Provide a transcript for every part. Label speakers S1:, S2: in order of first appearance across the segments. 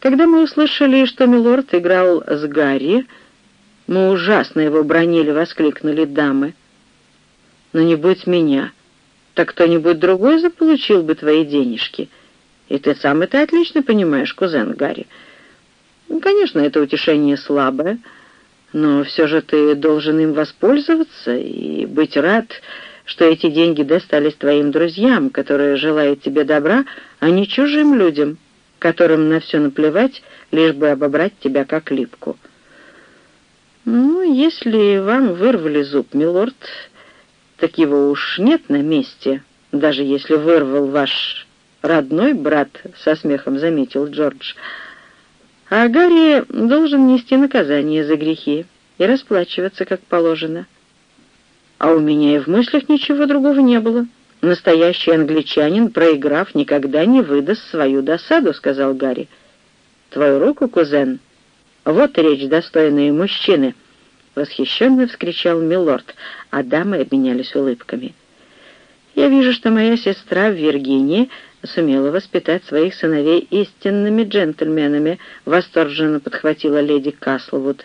S1: Когда мы услышали, что милорд играл с Гарри, мы ужасно его бронили, воскликнули дамы. Но не будь меня, так кто-нибудь другой заполучил бы твои денежки. И ты сам это отлично понимаешь, кузен Гарри. Конечно, это утешение слабое, но все же ты должен им воспользоваться и быть рад, что эти деньги достались твоим друзьям, которые желают тебе добра, а не чужим людям» которым на все наплевать, лишь бы обобрать тебя как липку. Ну, если вам вырвали зуб, милорд, так его уж нет на месте, даже если вырвал ваш родной брат, со смехом заметил Джордж. А Гарри должен нести наказание за грехи и расплачиваться, как положено. А у меня и в мыслях ничего другого не было. «Настоящий англичанин, проиграв, никогда не выдаст свою досаду», — сказал Гарри. «Твою руку, кузен? Вот речь достойные мужчины!» — восхищенно вскричал милорд, а дамы обменялись улыбками. «Я вижу, что моя сестра в Виргинии сумела воспитать своих сыновей истинными джентльменами», — восторженно подхватила леди Каслвуд.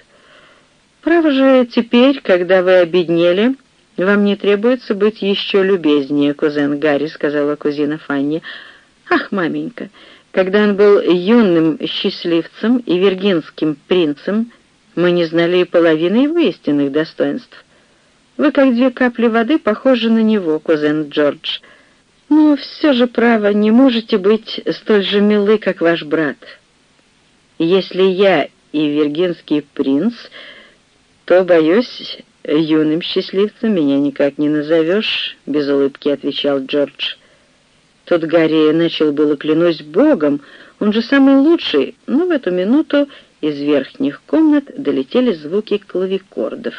S1: «Право же, теперь, когда вы обеднели...» «Вам не требуется быть еще любезнее, кузен Гарри», — сказала кузина Фанни. «Ах, маменька, когда он был юным счастливцем и виргинским принцем, мы не знали и половины его истинных достоинств. Вы, как две капли воды, похожи на него, кузен Джордж. Но все же, право, не можете быть столь же милы, как ваш брат. Если я и виргинский принц, то, боюсь, «Юным счастливцем меня никак не назовешь», — без улыбки отвечал Джордж. Тут Гарри начал было клянусь Богом, он же самый лучший, но в эту минуту из верхних комнат долетели звуки клавикордов.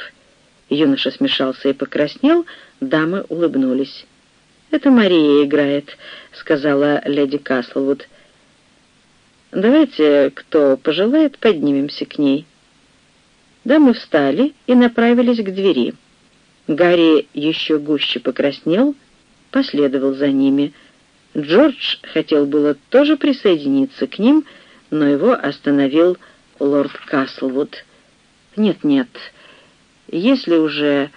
S1: Юноша смешался и покраснел, дамы улыбнулись. «Это Мария играет», — сказала леди Каслвуд. «Давайте, кто пожелает, поднимемся к ней». Дамы встали и направились к двери. Гарри еще гуще покраснел, последовал за ними. Джордж хотел было тоже присоединиться к ним, но его остановил лорд Каслвуд. «Нет-нет, если уже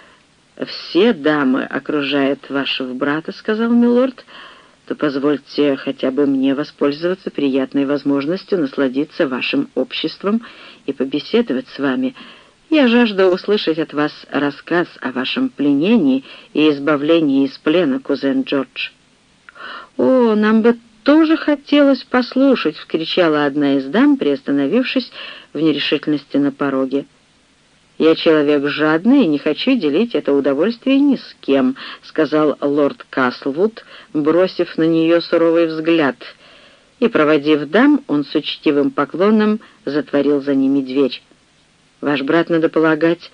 S1: все дамы окружают вашего брата, — сказал милорд, — то позвольте хотя бы мне воспользоваться приятной возможностью насладиться вашим обществом и побеседовать с вами. Я жажду услышать от вас рассказ о вашем пленении и избавлении из плена, кузен Джордж». «О, нам бы тоже хотелось послушать!» — вскричала одна из дам, приостановившись в нерешительности на пороге. «Я человек жадный и не хочу делить это удовольствие ни с кем», — сказал лорд Каслвуд, бросив на нее суровый взгляд. И, проводив дам, он с учтивым поклоном затворил за ними дверь. Ваш брат, надо полагать,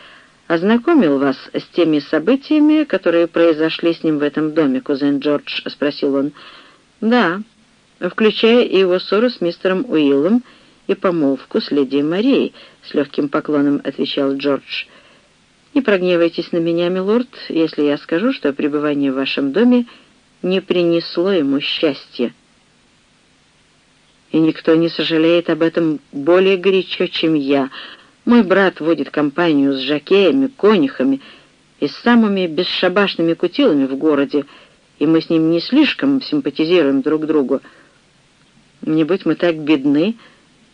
S1: ознакомил вас с теми событиями, которые произошли с ним в этом доме, кузен Джордж?» — спросил он. «Да, включая и его ссору с мистером Уиллом и помолвку с леди Марией», — с легким поклоном отвечал Джордж. «Не прогневайтесь на меня, милорд, если я скажу, что пребывание в вашем доме не принесло ему счастья. И никто не сожалеет об этом более горячо, чем я», мой брат водит компанию с жакеями, конюхами и с самыми бесшабашными кутилами в городе, и мы с ним не слишком симпатизируем друг другу. Не быть мы так бедны,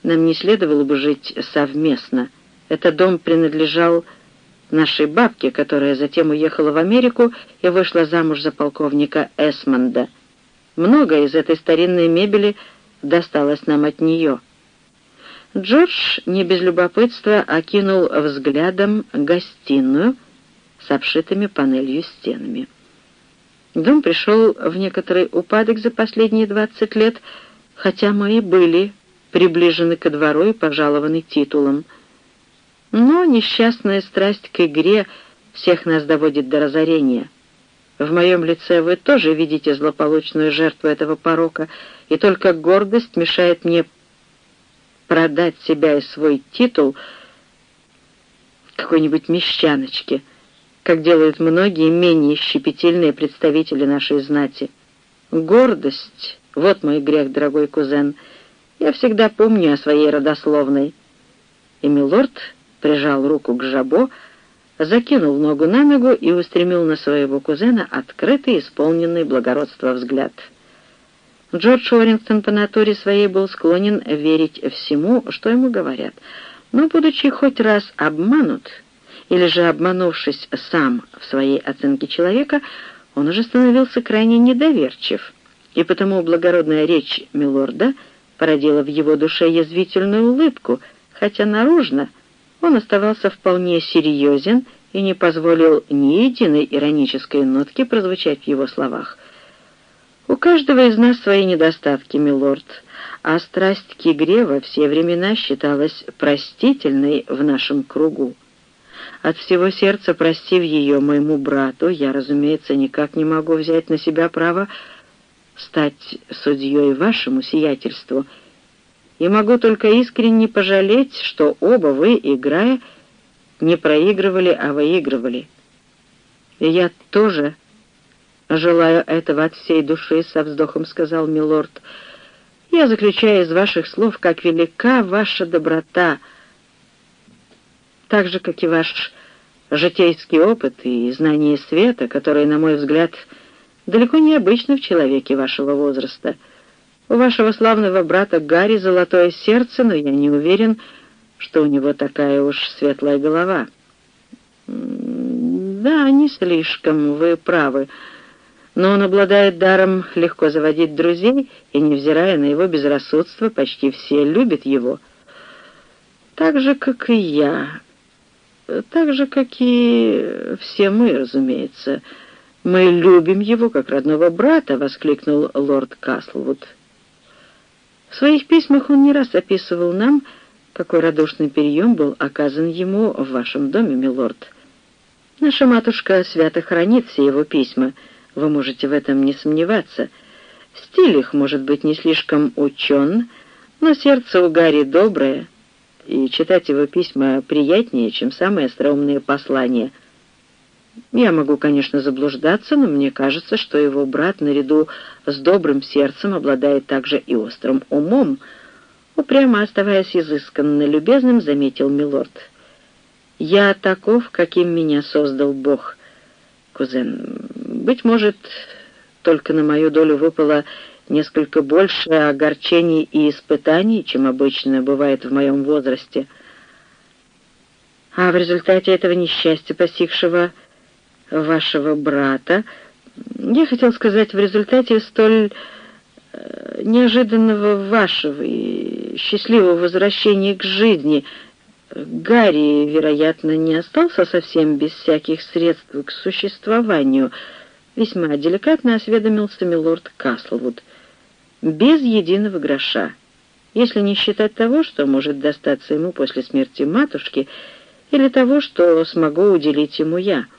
S1: нам не следовало бы жить совместно. Этот дом принадлежал нашей бабке, которая затем уехала в Америку и вышла замуж за полковника Эсмонда. Многое из этой старинной мебели досталось нам от нее». Джордж не без любопытства окинул взглядом гостиную с обшитыми панелью стенами. Дом пришел в некоторый упадок за последние двадцать лет, хотя мы и были приближены ко двору и пожалованы титулом. Но несчастная страсть к игре всех нас доводит до разорения. В моем лице вы тоже видите злополучную жертву этого порока, и только гордость мешает мне продать себя и свой титул какой-нибудь мещаночке, как делают многие менее щепетильные представители нашей знати. Гордость — вот мой грех, дорогой кузен. Я всегда помню о своей родословной». И милорд прижал руку к жабо, закинул ногу на ногу и устремил на своего кузена открытый, исполненный благородства взгляд. Джордж Уоррингтон по натуре своей был склонен верить всему, что ему говорят, но, будучи хоть раз обманут, или же обманувшись сам в своей оценке человека, он уже становился крайне недоверчив, и потому благородная речь милорда породила в его душе язвительную улыбку, хотя наружно он оставался вполне серьезен и не позволил ни единой иронической нотки прозвучать в его словах. «У каждого из нас свои недостатки, милорд, а страсть к игре во все времена считалась простительной в нашем кругу. От всего сердца простив ее моему брату, я, разумеется, никак не могу взять на себя право стать судьей вашему сиятельству, и могу только искренне пожалеть, что оба вы, играя, не проигрывали, а выигрывали. И я тоже желаю этого от всей души, — со вздохом сказал милорд. Я заключаю из ваших слов, как велика ваша доброта, так же, как и ваш житейский опыт и знание света, которые, на мой взгляд, далеко не обычны в человеке вашего возраста — у вашего славного брата Гарри золотое сердце, но я не уверен, что у него такая уж светлая голова. Да, не слишком, вы правы. Но он обладает даром легко заводить друзей, и, невзирая на его безрассудство, почти все любят его. Так же, как и я. Так же, как и все мы, разумеется. Мы любим его, как родного брата, — воскликнул лорд Каслвуд. В своих письмах он не раз описывал нам, какой радушный прием был оказан ему в вашем доме, милорд. Наша матушка свято хранит все его письма, вы можете в этом не сомневаться. Стиль их, может быть, не слишком учен, но сердце у Гарри доброе, и читать его письма приятнее, чем самые остроумные послания — я могу, конечно, заблуждаться, но мне кажется, что его брат наряду с добрым сердцем обладает также и острым умом. Упрямо оставаясь изысканно любезным, заметил Милорд. «Я таков, каким меня создал Бог, кузен. Быть может, только на мою долю выпало несколько больше огорчений и испытаний, чем обычно бывает в моем возрасте. А в результате этого несчастья, постигшего вашего брата, я хотел сказать, в результате столь э, неожиданного вашего и счастливого возвращения к жизни Гарри, вероятно, не остался совсем без всяких средств к существованию, весьма деликатно осведомился милорд Каслвуд. Без единого гроша, если не считать того, что может достаться ему после смерти матушки, или того, что смогу уделить ему я —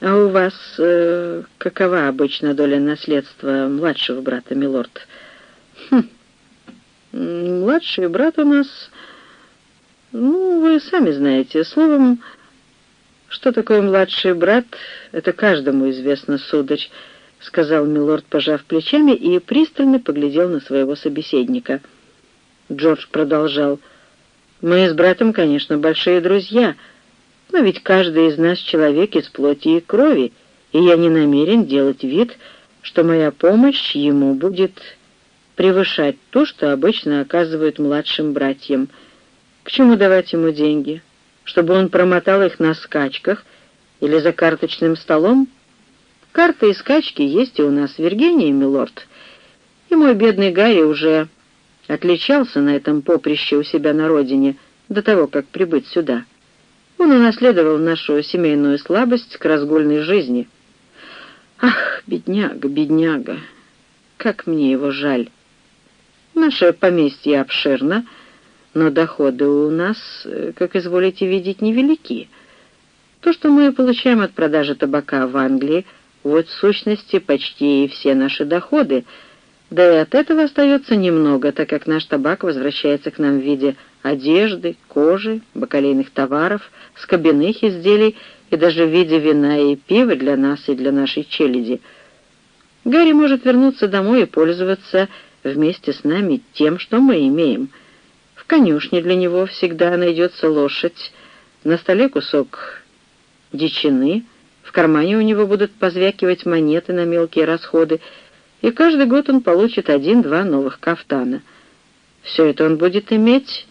S1: «А у вас э, какова обычно доля наследства младшего брата, милорд?» «Хм, младший брат у нас... Ну, вы сами знаете. Словом, что такое младший брат, это каждому известно, сударь», — сказал милорд, пожав плечами, и пристально поглядел на своего собеседника. Джордж продолжал. «Мы с братом, конечно, большие друзья», — но ведь каждый из нас человек из плоти и крови, и я не намерен делать вид, что моя помощь ему будет превышать то, что обычно оказывают младшим братьям. К чему давать ему деньги? Чтобы он промотал их на скачках или за карточным столом? Карты и скачки есть и у нас в Виргинии, милорд. И мой бедный Гарри уже отличался на этом поприще у себя на родине до того, как прибыть сюда. Он унаследовал нашу семейную слабость к разгульной жизни. Ах, бедняга, бедняга, как мне его жаль. Наше поместье обширно, но доходы у нас, как изволите видеть, невелики. То, что мы получаем от продажи табака в Англии, вот в сущности почти все наши доходы — да и от этого остается немного, так как наш табак возвращается к нам в виде одежды, кожи, бакалейных товаров, скобяных изделий и даже в виде вина и пива для нас и для нашей челяди. Гарри может вернуться домой и пользоваться вместе с нами тем, что мы имеем. В конюшне для него всегда найдется лошадь, на столе кусок дичины, в кармане у него будут позвякивать монеты на мелкие расходы, и каждый год он получит один-два новых кафтана. Все это он будет иметь,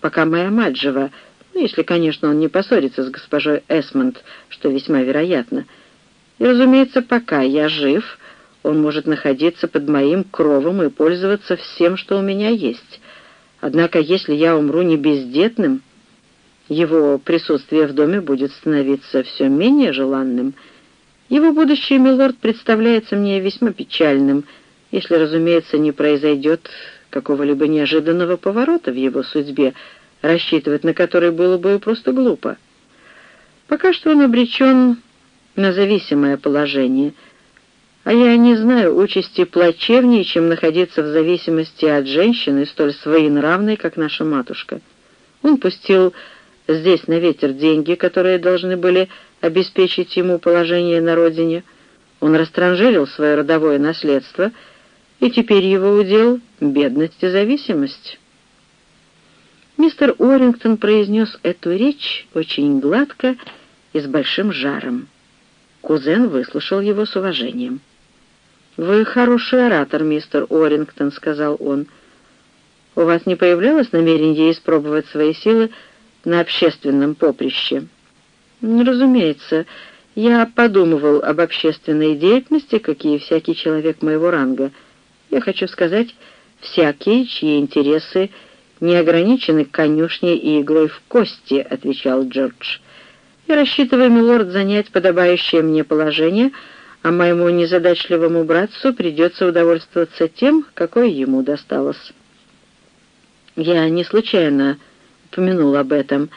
S1: пока моя мать жива, ну, если, конечно, он не поссорится с госпожой Эсмонд, что весьма вероятно. И, разумеется, пока я жив, он может находиться под моим кровом и пользоваться всем, что у меня есть. Однако, если я умру не бездетным, его присутствие в доме будет становиться все менее желанным. Его будущее, милорд, представляется мне весьма печальным, если, разумеется, не произойдет какого-либо неожиданного поворота в его судьбе, рассчитывать на который было бы просто глупо. Пока что он обречен на зависимое положение, а я не знаю участи плачевнее, чем находиться в зависимости от женщины, столь своенравной, как наша матушка. Он пустил здесь на ветер деньги, которые должны были обеспечить ему положение на родине. Он растранжирил свое родовое наследство, и теперь его удел — бедность и зависимость». Мистер Уоррингтон произнес эту речь очень гладко и с большим жаром. Кузен выслушал его с уважением. «Вы хороший оратор, мистер Уоррингтон», — сказал он. «У вас не появлялось намерение испробовать свои силы на общественном поприще?» «Разумеется, я подумывал об общественной деятельности, как и всякий человек моего ранга. Я хочу сказать, всякие, чьи интересы не ограничены конюшней и иглой в кости», — отвечал Джордж. «Я рассчитываю, милорд, занять подобающее мне положение, а моему незадачливому братцу придется удовольствоваться тем, какое ему досталось». Я не случайно упомянул об этом,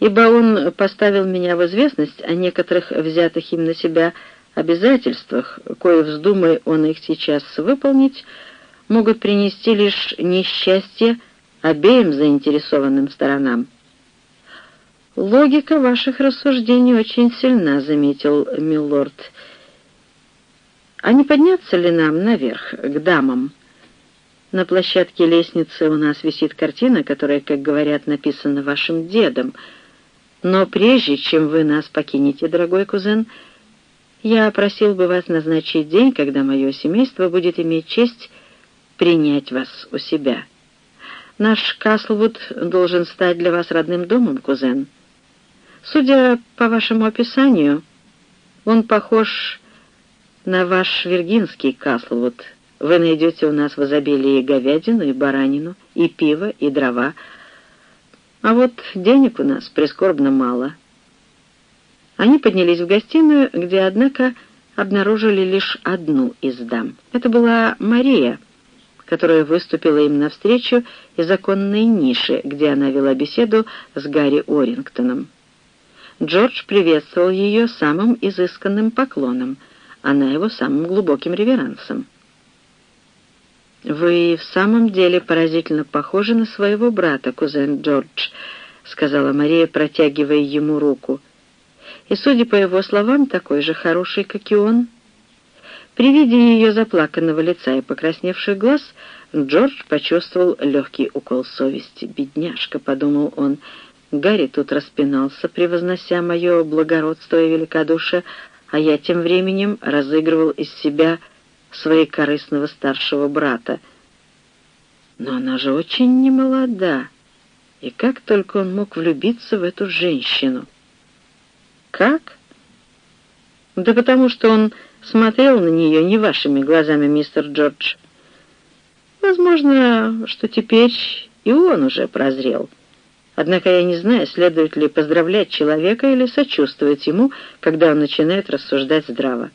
S1: ибо он поставил меня в известность о некоторых взятых им на себя обязательствах, кое вздумай он их сейчас выполнить, могут принести лишь несчастье обеим заинтересованным сторонам. «Логика ваших рассуждений очень сильна», — заметил милорд. «А не подняться ли нам наверх, к дамам?» На площадке лестницы у нас висит картина, которая, как говорят, написана вашим дедом. Но прежде, чем вы нас покинете, дорогой кузен, я просил бы вас назначить день, когда мое семейство будет иметь честь принять вас у себя». Наш Каслвуд должен стать для вас родным домом, кузен. Судя по вашему описанию, он похож на ваш виргинский Каслвуд. Вы найдете у нас в изобилии говядину, и баранину, и пиво, и дрова. А вот денег у нас прискорбно мало. Они поднялись в гостиную, где, однако, обнаружили лишь одну из дам. Это была Мария — которая выступила им навстречу из оконной ниши, где она вела беседу с Гарри Орингтоном. Джордж приветствовал ее самым изысканным поклоном, она его самым глубоким реверансом. «Вы в самом деле поразительно похожи на своего брата, кузен Джордж», — сказала Мария, протягивая ему руку. «И, судя по его словам, такой же хороший, как и он». При виде ее заплаканного лица и покрасневших глаз Джордж почувствовал легкий укол совести. «Бедняжка», — подумал он, — «Гарри тут распинался, превознося мое благородство и великодушие, а я тем временем разыгрывал из себя своекорыстного старшего брата. Но она же очень немолода, и как только он мог влюбиться в эту женщину? Как? Да потому что он смотрел на нее не вашими глазами, мистер Джордж. Возможно, что теперь и он уже прозрел. Однако я не знаю, следует ли поздравлять человека или сочувствовать ему, когда он начинает рассуждать здраво.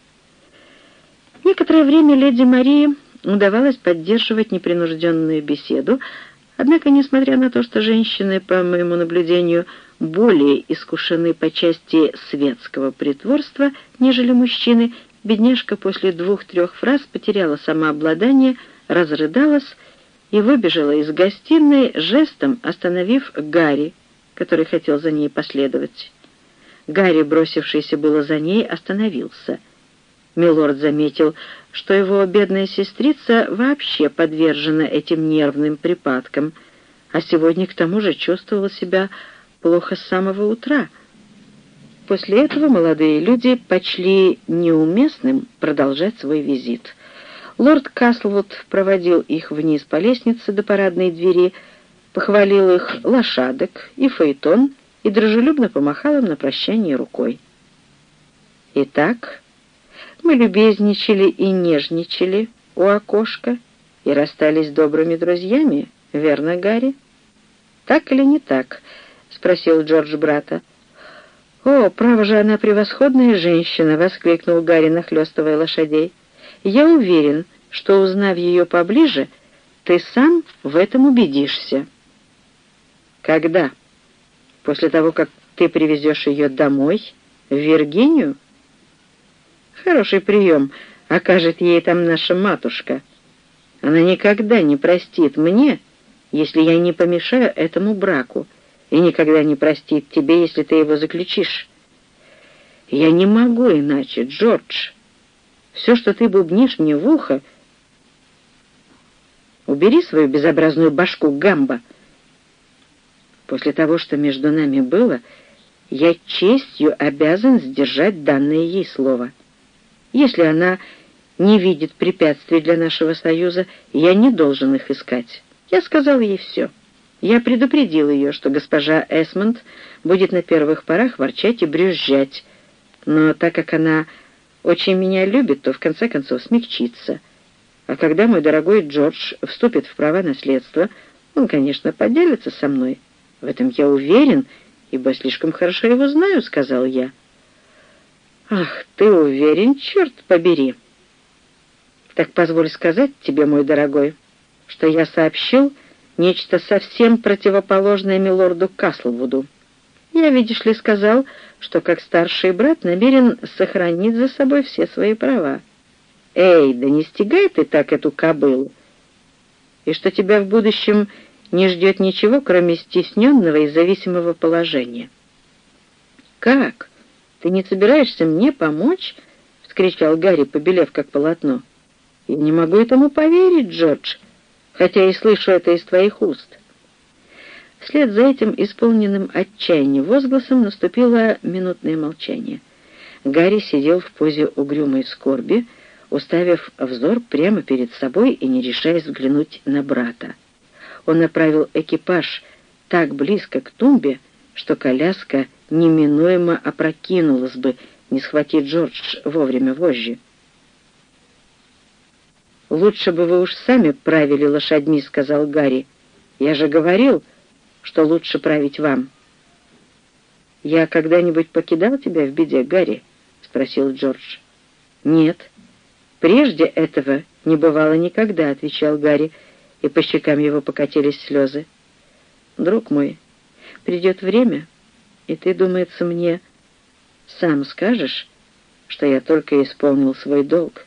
S1: Некоторое время леди Марии удавалось поддерживать непринужденную беседу, однако, несмотря на то, что женщины, по моему наблюдению, более искушены по части светского притворства, нежели мужчины, Бедняжка после двух-трех фраз потеряла самообладание, разрыдалась и выбежала из гостиной, жестом остановив Гарри, который хотел за ней последовать. Гарри, бросившийся было за ней, остановился. Милорд заметил, что его бедная сестрица вообще подвержена этим нервным припадкам, а сегодня к тому же чувствовала себя плохо с самого утра. После этого молодые люди почли неуместным продолжать свой визит. Лорд Каслвуд проводил их вниз по лестнице до парадной двери, похвалил их лошадок и фаэтон и дружелюбно помахал им на прощание рукой. Итак, мы любезничали и нежничали у окошка и расстались добрыми друзьями, верно, Гарри? Так или не так? — спросил Джордж брата. «О, право же, она превосходная женщина!» — воскликнул Гарри, нахлёстывая лошадей. «Я уверен, что, узнав ее поближе, ты сам в этом убедишься». «Когда? После того, как ты привезешь ее домой, в Виргинию?» Хороший прием окажет ей там наша матушка. Она никогда не простит мне, если я не помешаю этому браку, и никогда не простит тебе, если ты его заключишь. Я не могу иначе, Джордж. Все, что ты бубнишь мне в ухо... Убери свою безобразную башку, Гамба. После того, что между нами было, я честью обязан сдержать данное ей слово. Если она не видит препятствий для нашего союза, я не должен их искать. Я сказал ей все. Я предупредил ее, что госпожа Эсмонд будет на первых порах ворчать и брюзжать, но так как она очень меня любит, то в конце концов смягчится. А когда мой дорогой Джордж вступит в права наследства, он, конечно, поделится со мной. В этом я уверен, ибо слишком хорошо его знаю, — сказал я. «Ах, ты уверен, черт побери!» «Так позволь сказать тебе, мой дорогой, что я сообщил нечто совсем противоположное милорду Каслвуду. Я, видишь ли, сказал, что как старший брат намерен сохранить за собой все свои права. Эй, да не стегай ты так эту кобылу! И что тебя в будущем не ждет ничего, кроме стесненного и зависимого положения». «Как?» «Ты не собираешься мне помочь?» — вскричал Гарри, побелев как полотно. «Я не могу этому поверить, Джордж, хотя и слышу это из твоих уст». Вслед за этим исполненным отчаянием возгласом наступило минутное молчание. Гарри сидел в позе угрюмой скорби, уставив взор прямо перед собой и не решаясь взглянуть на брата. Он направил экипаж так близко к тумбе, что коляска неминуемо опрокинулась бы, не схватить Джордж вовремя вожжи. «Лучше бы вы уж сами правили лошадьми», — сказал Гарри. «Я же говорил, что лучше править вам». «Я когда-нибудь покидал тебя в беде, Гарри?» — спросил Джордж. «Нет, прежде этого не бывало никогда», — отвечал Гарри, и по щекам его покатились слезы. «Друг мой, Придет время, и ты, думается мне, сам скажешь, что я только исполнил свой долг.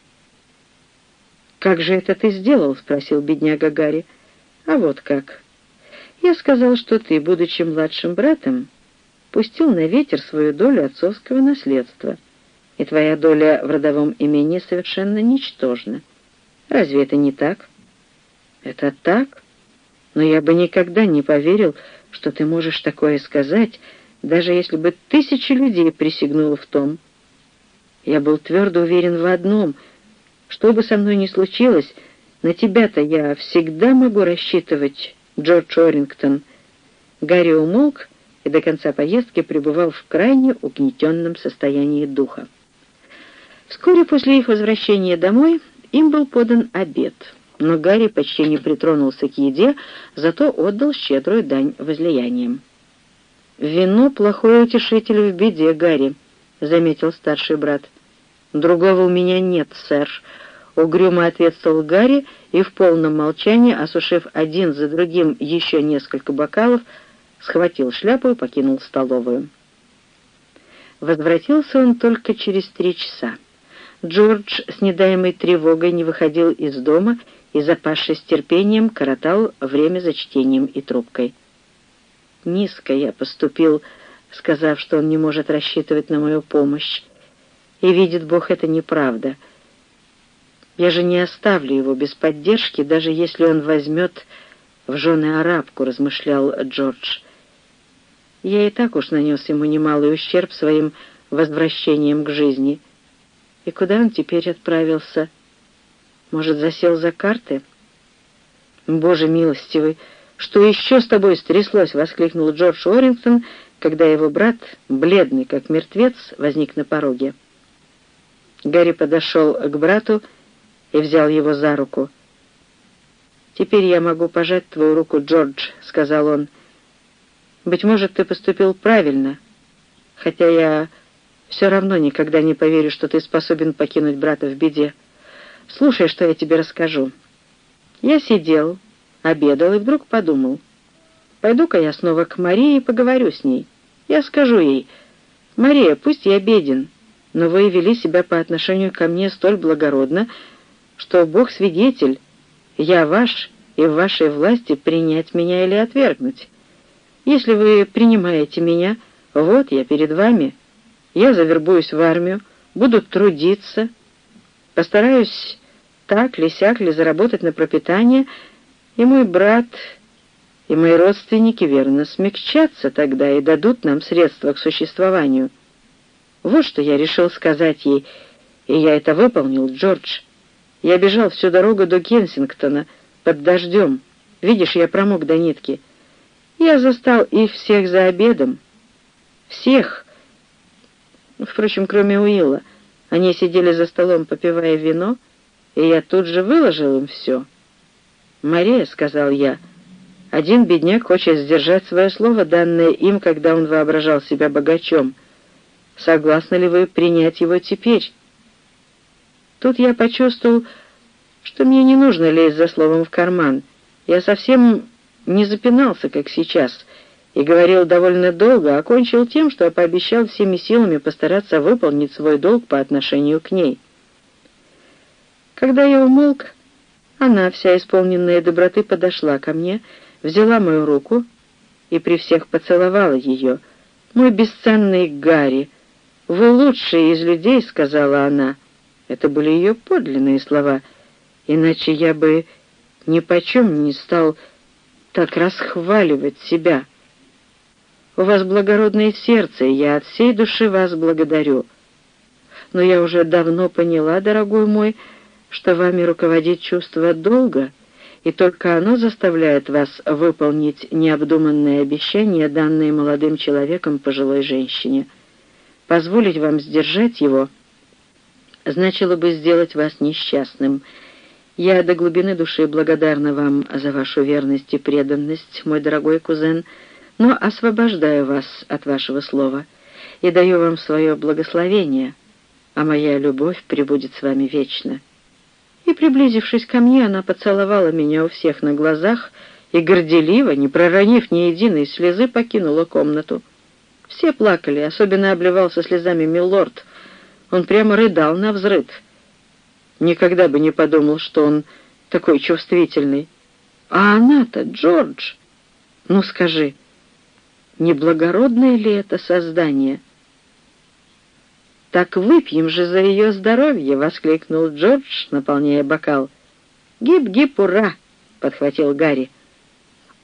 S1: «Как же это ты сделал?» — спросил бедняга Гарри. «А вот как. Я сказал, что ты, будучи младшим братом, пустил на ветер свою долю отцовского наследства, и твоя доля в родовом имении совершенно ничтожна. Разве это не так?» «Это так, но я бы никогда не поверил, что ты можешь такое сказать, даже если бы тысячи людей присягнуло в том. Я был твердо уверен в одном. Что бы со мной ни случилось, на тебя-то я всегда могу рассчитывать, Джордж Орингтон. Гарри умолк и до конца поездки пребывал в крайне угнетенном состоянии духа. Вскоре после их возвращения домой им был подан обед — но Гарри почти не притронулся к еде, зато отдал щедрую дань возлияниям. «Вино — плохой утешитель в беде, Гарри», — заметил старший брат. «Другого у меня нет, сэр», — угрюмо ответствовал Гарри и в полном молчании, осушив один за другим еще несколько бокалов, схватил шляпу и покинул столовую. Возвратился он только через три часа. Джордж с недаемой тревогой не выходил из дома и, запасшись терпением, коротал время за чтением и трубкой. Низко я поступил, сказав, что он не может рассчитывать на мою помощь. И видит Бог, это неправда. Я же не оставлю его без поддержки, даже если он возьмет в жены арабку, размышлял Джордж. Я и так уж нанес ему немалый ущерб своим возвращением к жизни. И куда он теперь отправился? Может, засел за карты? Боже милостивый, что еще с тобой стряслось? — воскликнул Джордж Уоррингтон, когда его брат, бледный как мертвец, возник на пороге. Гарри подошел к брату и взял его за руку. «Теперь я могу пожать твою руку, Джордж», — сказал он. «Быть может, ты поступил правильно, хотя я все равно никогда не поверю, что ты способен покинуть брата в беде. Слушай, что я тебе расскажу. Я сидел, обедал и вдруг подумал, пойду-ка я снова к Марии и поговорю с ней. Я скажу ей, «Мария, пусть я беден, но вы вели себя по отношению ко мне столь благородно, что Бог свидетель, я ваш, и в вашей власти принять меня или отвергнуть. Если вы принимаете меня, вот я перед вами. Я завербуюсь в армию, буду трудиться, постараюсь так ли, сяк ли заработать на пропитание, и мой брат, и мои родственники верно смягчатся тогда и дадут нам средства к существованию. Вот что я решил сказать ей, и я это выполнил, Джордж. Я бежал всю дорогу до Кенсингтона под дождем. Видишь, я промок до нитки. Я застал их всех за обедом. Всех. Впрочем, кроме Уилла. Они сидели за столом, попивая вино, и я тут же выложил им все. «Мария», — сказал я, — «один бедняк хочет сдержать свое слово, данное им, когда он воображал себя богачом. Согласны ли вы принять его теперь?» Тут я почувствовал, что мне не нужно лезть за словом в карман. Я совсем не запинался, как сейчас, и говорил довольно долго, а кончил тем, что пообещал всеми силами постараться выполнить свой долг по отношению к ней. Когда я умолк, она, вся исполненная доброты, подошла ко мне, взяла мою руку и при всех поцеловала ее. «Мой бесценный Гарри, вы лучший из людей», — сказала она, — это были ее подлинные слова, иначе я бы ни почем не стал так расхваливать себя. У вас благородное сердце, и я от всей души вас благодарю. Но я уже давно поняла, дорогой мой, что вами руководит чувство долга, и только оно заставляет вас выполнить необдуманные обещания, данные молодым человеком пожилой женщине. Позволить вам сдержать его — значило бы сделать вас несчастным. Я до глубины души благодарна вам за вашу верность и преданность, мой дорогой кузен, но освобождаю вас от вашего слова и даю вам свое благословение, а моя любовь пребудет с вами вечно». И, приблизившись ко мне, она поцеловала меня у всех на глазах и горделиво, не проронив ни единой слезы, покинула комнату. Все плакали, особенно обливался слезами милорд, он прямо рыдал на взрыв. Никогда бы не подумал, что он такой чувствительный. А она-то, Джордж, ну скажи, неблагородное ли это создание? «Так выпьем же за ее здоровье!» — воскликнул Джордж, наполняя бокал. «Гип-гип, ура!» — подхватил Гарри.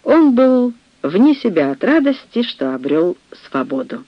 S1: Он был вне себя от радости, что обрел свободу.